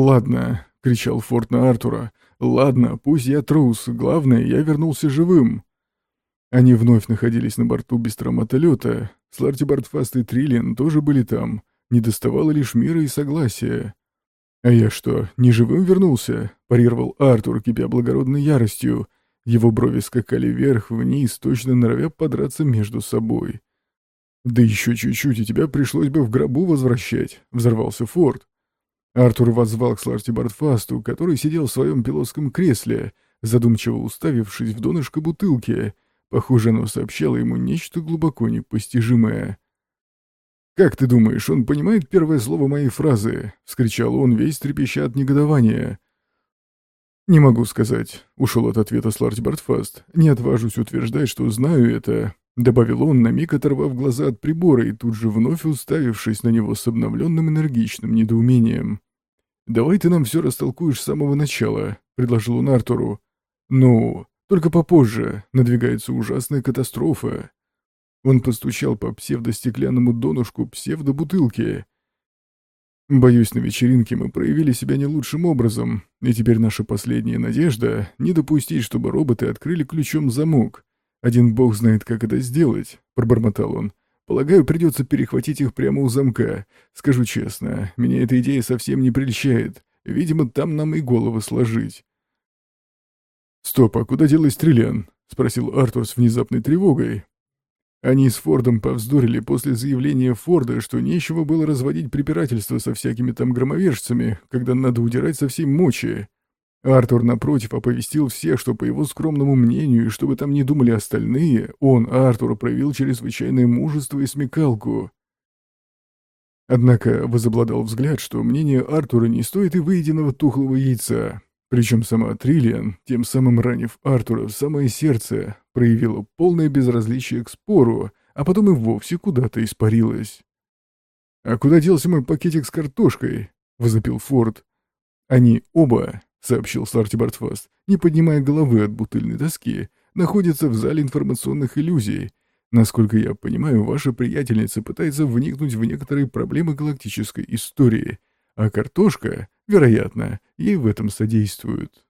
«Ладно», — кричал Форд на Артура, — «ладно, пусть я трус, главное, я вернулся живым». Они вновь находились на борту бестромотолета. Сларти Бартфаст и Триллиан тоже были там. Не доставало лишь мира и согласия. «А я что, не живым вернулся?» — парировал Артур, кипя благородной яростью. Его брови скакали вверх-вниз, точно норовя подраться между собой. «Да еще чуть-чуть, и тебя пришлось бы в гробу возвращать», — взорвался Форд. Артур воззвал к Сларти Бартфасту, который сидел в своем пилотском кресле, задумчиво уставившись в донышко бутылки. Похоже, оно сообщало ему нечто глубоко непостижимое. «Как ты думаешь, он понимает первое слово моей фразы?» — вскричал он, весь трепеща от негодования. «Не могу сказать», — ушел от ответа Сларти Бартфаст. «Не отважусь утверждать, что знаю это», — добавил он, на миг оторвав глаза от прибора и тут же вновь уставившись на него с обновленным энергичным недоумением. «Давай ты нам все растолкуешь с самого начала», — предложил он Артуру. «Ну, только попозже. Надвигается ужасная катастрофа». Он постучал по псевдостеклянному донышку псевдобутылки. Боюсь, на вечеринке мы проявили себя не лучшим образом, и теперь наша последняя надежда — не допустить, чтобы роботы открыли ключом замок. Один бог знает, как это сделать, — пробормотал он. Полагаю, придется перехватить их прямо у замка. Скажу честно, меня эта идея совсем не прельщает. Видимо, там нам и головы сложить. «Стоп, а куда делась Триллиан?» — спросил Артур с внезапной тревогой. Они с Фордом повздорили после заявления Форда, что нечего было разводить препирательство со всякими там громовержцами, когда надо удирать со всей мочи. Артур, напротив, оповестил всех, что, по его скромному мнению, и чтобы там не думали остальные, он, Артур, проявил чрезвычайное мужество и смекалку. Однако возобладал взгляд, что мнение Артура не стоит и выеденного тухлого яйца. Причем сама Триллиан, тем самым ранив Артура в самое сердце, проявила полное безразличие к спору, а потом и вовсе куда-то испарилась. «А куда делся мой пакетик с картошкой?» — возопил Форд. «Они оба», — сообщил Сларти Бартфаст, не поднимая головы от бутыльной доски, находятся в зале информационных иллюзий. Насколько я понимаю, ваша приятельница пытается вникнуть в некоторые проблемы галактической истории, а картошка, вероятно, ей в этом содействует.